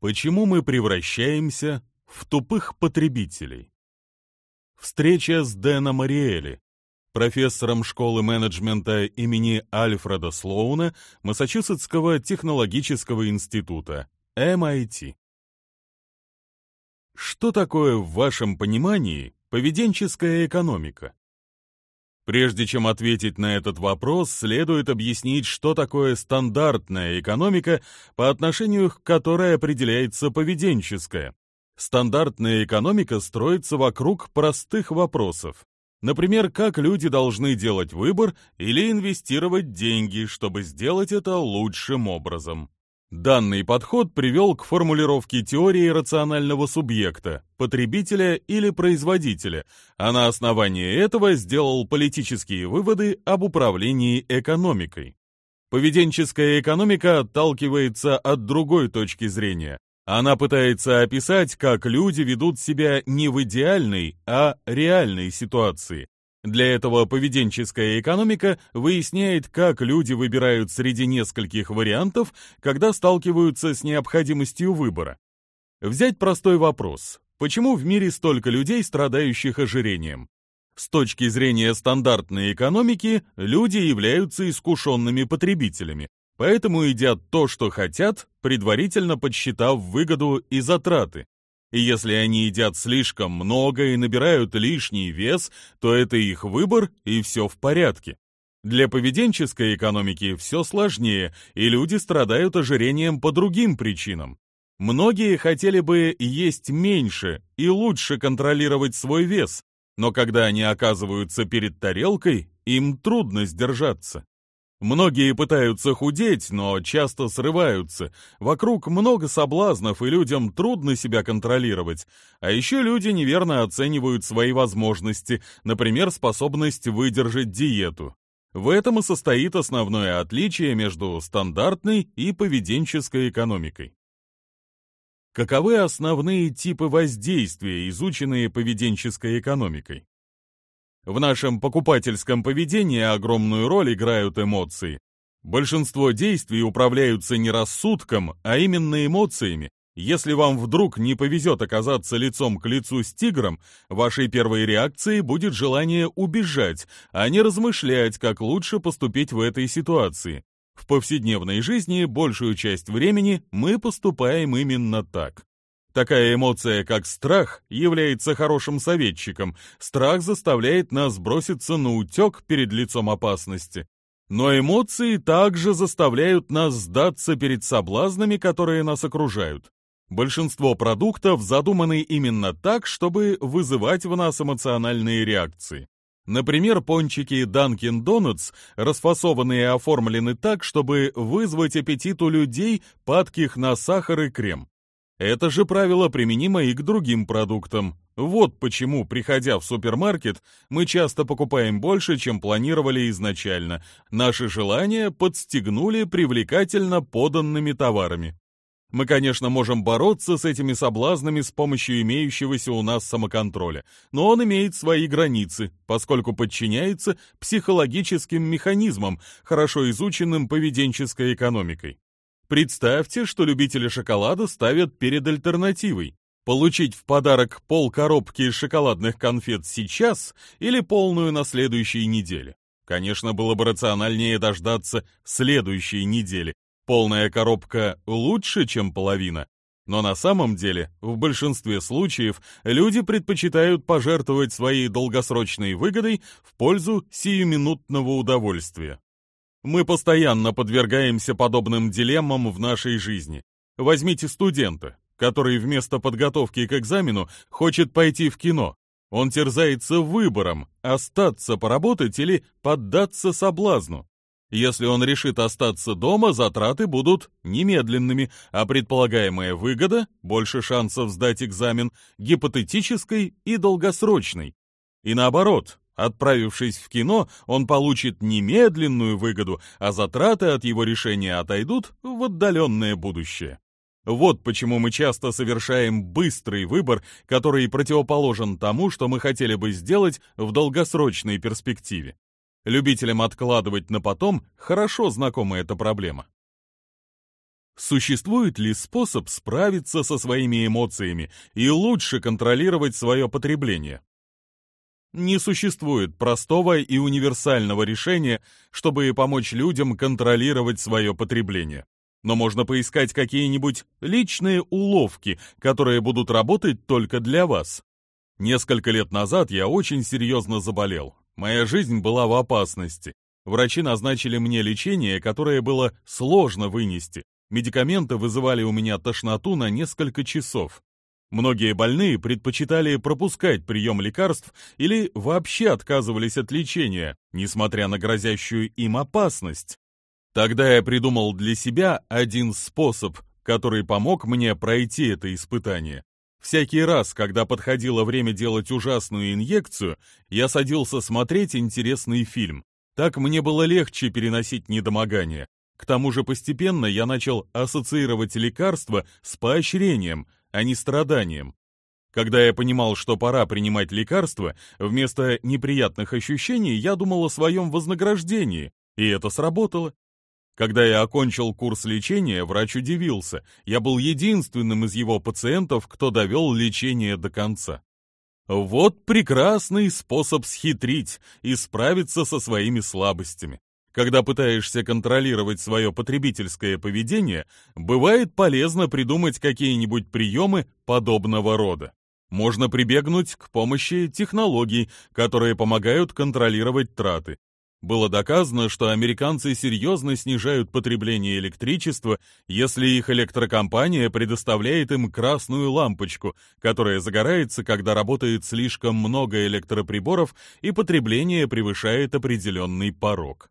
Почему мы превращаемся в тупых потребителей? Встреча с Дэном Ариэли, профессором школы менеджмента имени Альфреда Слоуна Массачусетского технологического института, MIT. Что такое в вашем понимании поведенческая экономика? Прежде чем ответить на этот вопрос, следует объяснить, что такое стандартная экономика, по отношению к которой определяется поведенческая. Стандартная экономика строится вокруг простых вопросов. Например, как люди должны делать выбор или инвестировать деньги, чтобы сделать это лучшим образом. Данный подход привел к формулировке теории рационального субъекта, потребителя или производителя, а на основании этого сделал политические выводы об управлении экономикой. Поведенческая экономика отталкивается от другой точки зрения. Она пытается описать, как люди ведут себя не в идеальной, а реальной ситуации, для этого поведенческая экономика выясняет, как люди выбирают среди нескольких вариантов, когда сталкиваются с необходимостью выбора. Взять простой вопрос. Почему в мире столько людей, страдающих ожирением? С точки зрения стандартной экономики, люди являются искушенными потребителями, поэтому едят то, что хотят, предварительно подсчитав выгоду и затраты. И если они едят слишком много и набирают лишний вес, то это их выбор и все в порядке. Для поведенческой экономики все сложнее, и люди страдают ожирением по другим причинам. Многие хотели бы есть меньше и лучше контролировать свой вес, но когда они оказываются перед тарелкой, им трудно сдержаться. Многие пытаются худеть, но часто срываются. Вокруг много соблазнов, и людям трудно себя контролировать. А еще люди неверно оценивают свои возможности, например, способность выдержать диету. В этом и состоит основное отличие между стандартной и поведенческой экономикой. Каковы основные типы воздействия, изученные поведенческой экономикой? В нашем покупательском поведении огромную роль играют эмоции. Большинство действий управляются не рассудком, а именно эмоциями. Если вам вдруг не повезет оказаться лицом к лицу с тигром, вашей первой реакцией будет желание убежать, а не размышлять, как лучше поступить в этой ситуации. В повседневной жизни большую часть времени мы поступаем именно так. Такая эмоция, как страх, является хорошим советчиком. Страх заставляет нас броситься на утек перед лицом опасности. Но эмоции также заставляют нас сдаться перед соблазнами, которые нас окружают. Большинство продуктов задуманы именно так, чтобы вызывать в нас эмоциональные реакции. Например, пончики Dunkin' Donuts расфасованы и оформлены так, чтобы вызвать аппетит у людей, падких на сахар и крем. Это же правило применимо и к другим продуктам. Вот почему, приходя в супермаркет, мы часто покупаем больше, чем планировали изначально. Наши желания подстегнули привлекательно поданными товарами. Мы, конечно, можем бороться с этими соблазнами с помощью имеющегося у нас самоконтроля, но он имеет свои границы, поскольку подчиняется психологическим механизмам, хорошо изученным поведенческой экономикой. Представьте, что любители шоколада ставят перед альтернативой. Получить в подарок пол коробки шоколадных конфет сейчас или полную на следующей неделе. Конечно, было бы рациональнее дождаться следующей недели. Полная коробка лучше, чем половина. Но на самом деле, в большинстве случаев, люди предпочитают пожертвовать своей долгосрочной выгодой в пользу сиюминутного удовольствия. Мы постоянно подвергаемся подобным дилеммам в нашей жизни. Возьмите студента, который вместо подготовки к экзамену хочет пойти в кино. Он терзается выбором, остаться поработать или поддаться соблазну. Если он решит остаться дома, затраты будут немедленными, а предполагаемая выгода, больше шансов сдать экзамен, гипотетической и долгосрочной. И наоборот, Отправившись в кино, он получит немедленную выгоду, а затраты от его решения отойдут в отдаленное будущее. Вот почему мы часто совершаем быстрый выбор, который противоположен тому, что мы хотели бы сделать в долгосрочной перспективе. Любителям откладывать на потом хорошо знакома эта проблема. Существует ли способ справиться со своими эмоциями и лучше контролировать свое потребление? Не существует простого и универсального решения, чтобы помочь людям контролировать свое потребление. Но можно поискать какие-нибудь личные уловки, которые будут работать только для вас. Несколько лет назад я очень серьезно заболел. Моя жизнь была в опасности. Врачи назначили мне лечение, которое было сложно вынести. Медикаменты вызывали у меня тошноту на несколько часов. Многие больные предпочитали пропускать прием лекарств или вообще отказывались от лечения, несмотря на грозящую им опасность. Тогда я придумал для себя один способ, который помог мне пройти это испытание. Всякий раз, когда подходило время делать ужасную инъекцию, я садился смотреть интересный фильм. Так мне было легче переносить недомогание. К тому же постепенно я начал ассоциировать лекарства с поощрением, а не страданием. Когда я понимал, что пора принимать лекарства, вместо неприятных ощущений я думал о своем вознаграждении, и это сработало. Когда я окончил курс лечения, врач удивился. Я был единственным из его пациентов, кто довел лечение до конца. Вот прекрасный способ схитрить и справиться со своими слабостями. Когда пытаешься контролировать свое потребительское поведение, бывает полезно придумать какие-нибудь приемы подобного рода. Можно прибегнуть к помощи технологий, которые помогают контролировать траты. Было доказано, что американцы серьезно снижают потребление электричества, если их электрокомпания предоставляет им красную лампочку, которая загорается, когда работает слишком много электроприборов и потребление превышает определенный порог.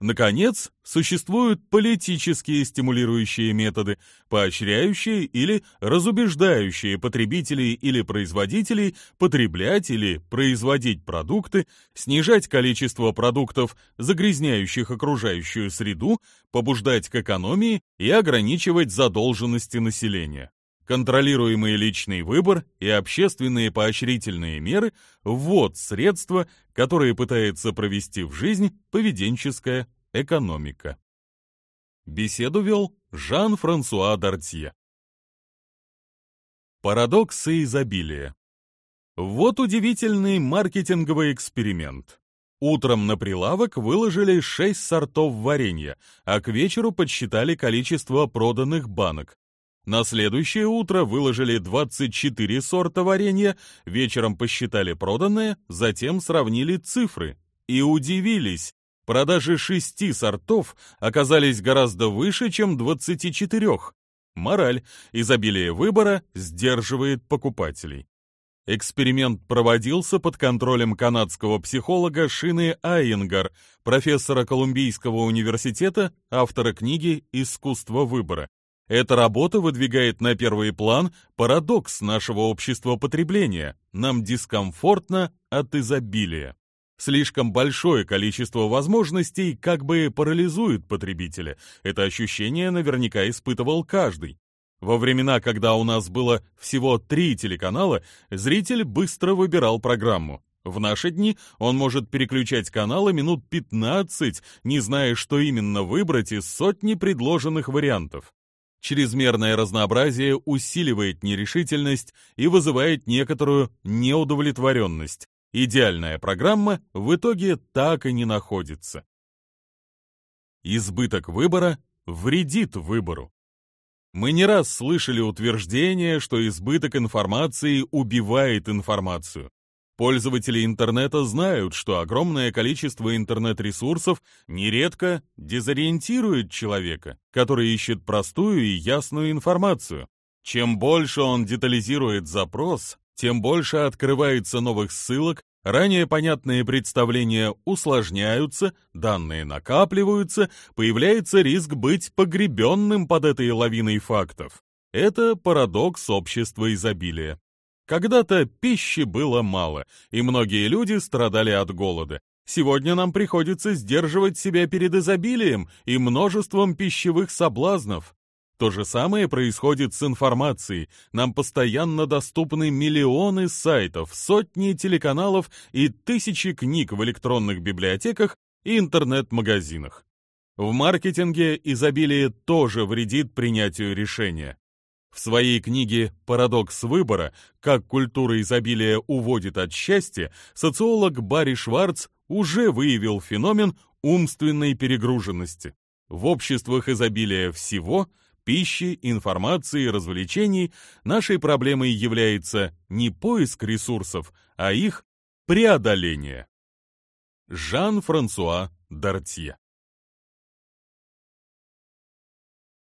Наконец, существуют политические стимулирующие методы, поощряющие или разубеждающие потребителей или производителей потреблять или производить продукты, снижать количество продуктов, загрязняющих окружающую среду, побуждать к экономии и ограничивать задолженности населения. Контролируемый личный выбор и общественные поощрительные меры – вот средства, которые пытается провести в жизнь поведенческая экономика. Беседу вел Жан-Франсуа Дартье. Парадоксы изобилия. Вот удивительный маркетинговый эксперимент. Утром на прилавок выложили 6 сортов варенья, а к вечеру подсчитали количество проданных банок. На следующее утро выложили 24 сорта варенья, вечером посчитали проданные, затем сравнили цифры и удивились. Продажи шести сортов оказались гораздо выше, чем 24. Мораль. Изобилие выбора сдерживает покупателей. Эксперимент проводился под контролем канадского психолога Шины Айенгар, профессора Колумбийского университета, автора книги «Искусство выбора». Эта работа выдвигает на первый план парадокс нашего общества потребления. Нам дискомфортно от изобилия. Слишком большое количество возможностей как бы парализует потребителя. Это ощущение наверняка испытывал каждый. Во времена, когда у нас было всего три телеканала, зритель быстро выбирал программу. В наши дни он может переключать каналы минут 15, не зная, что именно выбрать из сотни предложенных вариантов. Чрезмерное разнообразие усиливает нерешительность и вызывает некоторую неудовлетворенность. Идеальная программа в итоге так и не находится. Избыток выбора вредит выбору. Мы не раз слышали утверждение, что избыток информации убивает информацию. Пользователи интернета знают, что огромное количество интернет-ресурсов нередко дезориентирует человека, который ищет простую и ясную информацию. Чем больше он детализирует запрос, тем больше открывается новых ссылок, ранее понятные представления усложняются, данные накапливаются, появляется риск быть погребенным под этой лавиной фактов. Это парадокс общества изобилия. Когда-то пищи было мало, и многие люди страдали от голода. Сегодня нам приходится сдерживать себя перед изобилием и множеством пищевых соблазнов. То же самое происходит с информацией. Нам постоянно доступны миллионы сайтов, сотни телеканалов и тысячи книг в электронных библиотеках и интернет-магазинах. В маркетинге изобилие тоже вредит принятию решения. В своей книге «Парадокс выбора. Как культура изобилия уводит от счастья» социолог Барри Шварц уже выявил феномен умственной перегруженности. В обществах изобилия всего – пищи, информации, развлечений – нашей проблемой является не поиск ресурсов, а их преодоление. Жан-Франсуа Дартье